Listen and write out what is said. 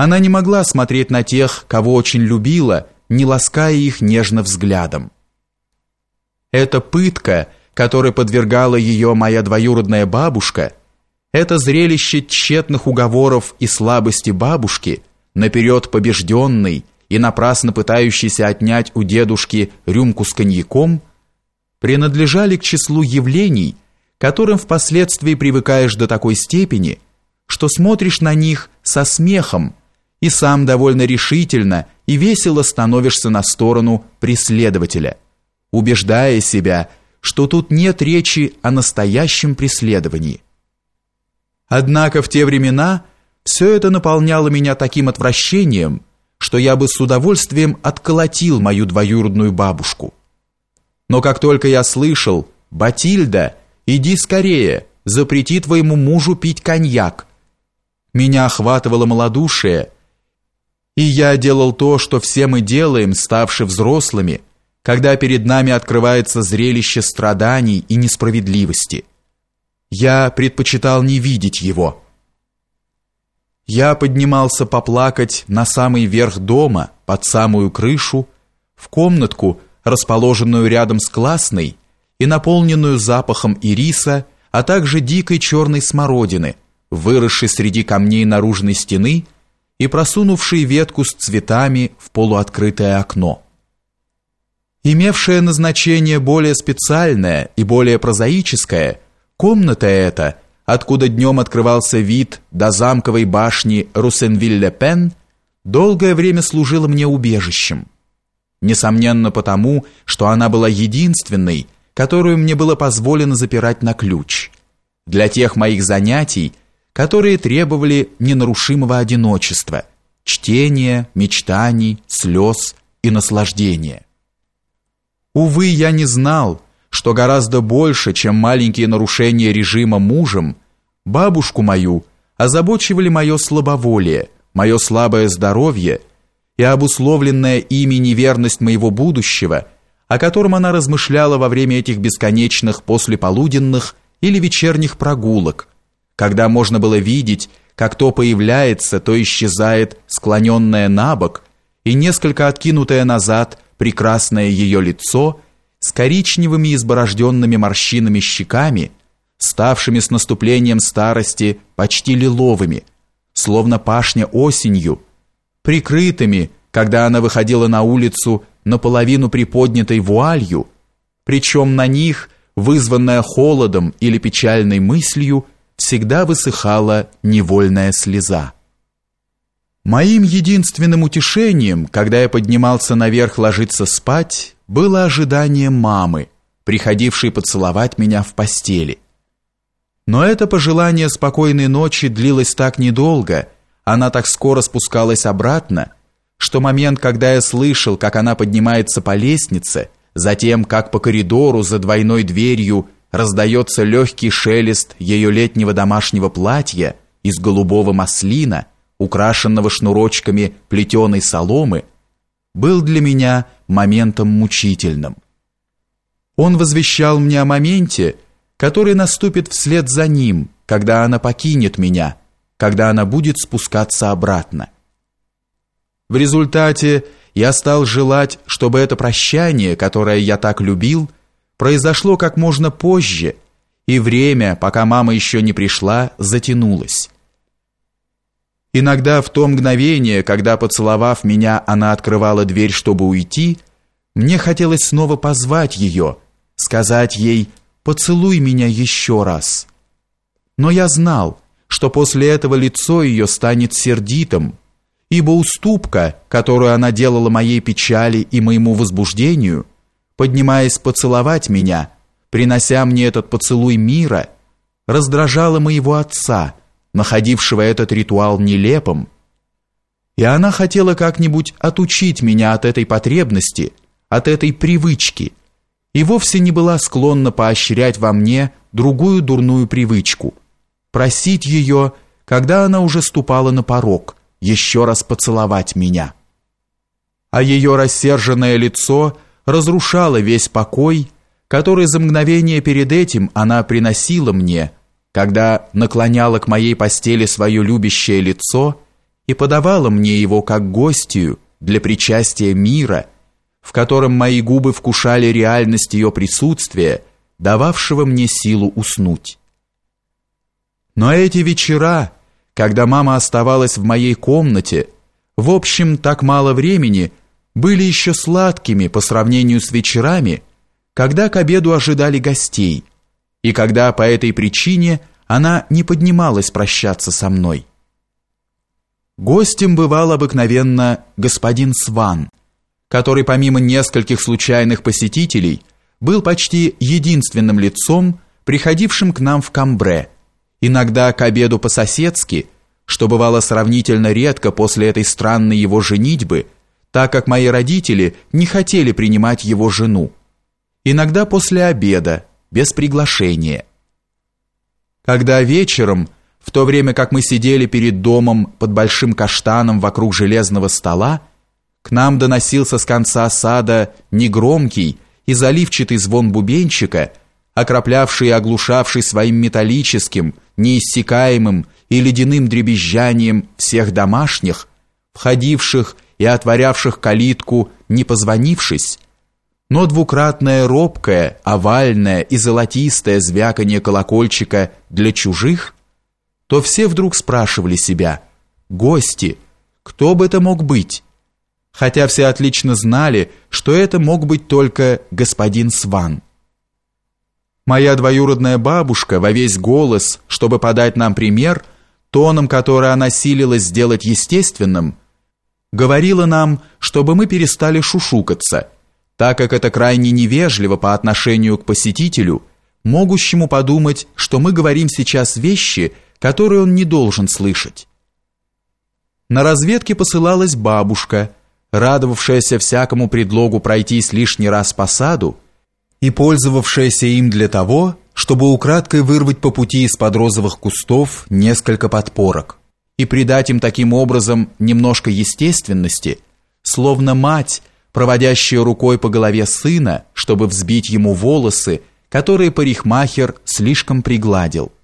Она не могла смотреть на тех, кого очень любила, не лаская их нежно взглядом. Эта пытка, которой подвергала ее моя двоюродная бабушка, это зрелище тщетных уговоров и слабости бабушки, наперед побежденной и напрасно пытающейся отнять у дедушки рюмку с коньяком, принадлежали к числу явлений, которым впоследствии привыкаешь до такой степени, что смотришь на них со смехом и сам довольно решительно и весело становишься на сторону преследователя, убеждая себя, что тут нет речи о настоящем преследовании. Однако в те времена все это наполняло меня таким отвращением, что я бы с удовольствием отколотил мою двоюродную бабушку. Но как только я слышал «Батильда, иди скорее, запрети твоему мужу пить коньяк», меня охватывало малодушие – и я делал то, что все мы делаем, ставши взрослыми, когда перед нами открывается зрелище страданий и несправедливости. Я предпочитал не видеть его. Я поднимался поплакать на самый верх дома, под самую крышу, в комнатку, расположенную рядом с классной и наполненную запахом ириса, а также дикой черной смородины, выросшей среди камней наружной стены – и просунувший ветку с цветами в полуоткрытое окно. Имевшее назначение более специальное и более прозаическое, комната эта, откуда днем открывался вид до замковой башни Русенвилля-Пен, долгое время служила мне убежищем. Несомненно потому, что она была единственной, которую мне было позволено запирать на ключ. Для тех моих занятий, которые требовали ненарушимого одиночества, чтения, мечтаний, слез и наслаждения. Увы, я не знал, что гораздо больше, чем маленькие нарушения режима мужем, бабушку мою озабочивали мое слабоволие, мое слабое здоровье и обусловленная ими неверность моего будущего, о котором она размышляла во время этих бесконечных послеполуденных или вечерних прогулок, когда можно было видеть, как то появляется, то исчезает склоненное на бок и несколько откинутое назад прекрасное ее лицо с коричневыми изборожденными морщинами щеками, ставшими с наступлением старости почти лиловыми, словно пашня осенью, прикрытыми, когда она выходила на улицу наполовину приподнятой вуалью, причем на них, вызванная холодом или печальной мыслью, всегда высыхала невольная слеза. Моим единственным утешением, когда я поднимался наверх ложиться спать, было ожидание мамы, приходившей поцеловать меня в постели. Но это пожелание спокойной ночи длилось так недолго, она так скоро спускалась обратно, что момент, когда я слышал, как она поднимается по лестнице, затем как по коридору за двойной дверью раздается легкий шелест ее летнего домашнего платья из голубого маслина, украшенного шнурочками плетеной соломы, был для меня моментом мучительным. Он возвещал мне о моменте, который наступит вслед за ним, когда она покинет меня, когда она будет спускаться обратно. В результате я стал желать, чтобы это прощание, которое я так любил, произошло как можно позже, и время, пока мама еще не пришла, затянулось. Иногда в то мгновение, когда, поцеловав меня, она открывала дверь, чтобы уйти, мне хотелось снова позвать ее, сказать ей «поцелуй меня еще раз». Но я знал, что после этого лицо ее станет сердитым, ибо уступка, которую она делала моей печали и моему возбуждению, поднимаясь поцеловать меня, принося мне этот поцелуй мира, раздражала моего отца, находившего этот ритуал нелепым, и она хотела как-нибудь отучить меня от этой потребности, от этой привычки, и вовсе не была склонна поощрять во мне другую дурную привычку, просить ее, когда она уже ступала на порог, еще раз поцеловать меня. А ее рассерженное лицо – разрушала весь покой, который за мгновение перед этим она приносила мне, когда наклоняла к моей постели свое любящее лицо и подавала мне его как гостью для причастия мира, в котором мои губы вкушали реальность ее присутствия, дававшего мне силу уснуть. Но эти вечера, когда мама оставалась в моей комнате, в общем, так мало времени, были еще сладкими по сравнению с вечерами, когда к обеду ожидали гостей, и когда по этой причине она не поднималась прощаться со мной. Гостем бывал обыкновенно господин Сван, который помимо нескольких случайных посетителей был почти единственным лицом, приходившим к нам в Камбре, иногда к обеду по-соседски, что бывало сравнительно редко после этой странной его женитьбы, так как мои родители не хотели принимать его жену. Иногда после обеда, без приглашения. Когда вечером в то время как мы сидели перед домом под большим каштаном вокруг железного стола, к нам доносился с конца сада негромкий и заливчатый звон бубенчика, окроплявший и оглушавший своим металлическим, неиссякаемым и ледяным дребезжанием всех домашних, входивших и отворявших калитку, не позвонившись, но двукратное робкое, овальное и золотистое звяканье колокольчика для чужих – то все вдруг спрашивали себя «Гости, кто бы это мог быть?» Хотя все отлично знали, что это мог быть только господин Сван. Моя двоюродная бабушка во весь голос, чтобы подать нам пример, тоном, который она силилась сделать естественным, говорила нам, чтобы мы перестали шушукаться, так как это крайне невежливо по отношению к посетителю, могущему подумать, что мы говорим сейчас вещи, который он не должен слышать. На разведке посылалась бабушка, радовавшаяся всякому предлогу пройтись лишний раз по саду и пользовавшаяся им для того, чтобы украдкой вырвать по пути из-под розовых кустов несколько подпорок и придать им таким образом немножко естественности, словно мать, проводящая рукой по голове сына, чтобы взбить ему волосы, которые парикмахер слишком пригладил –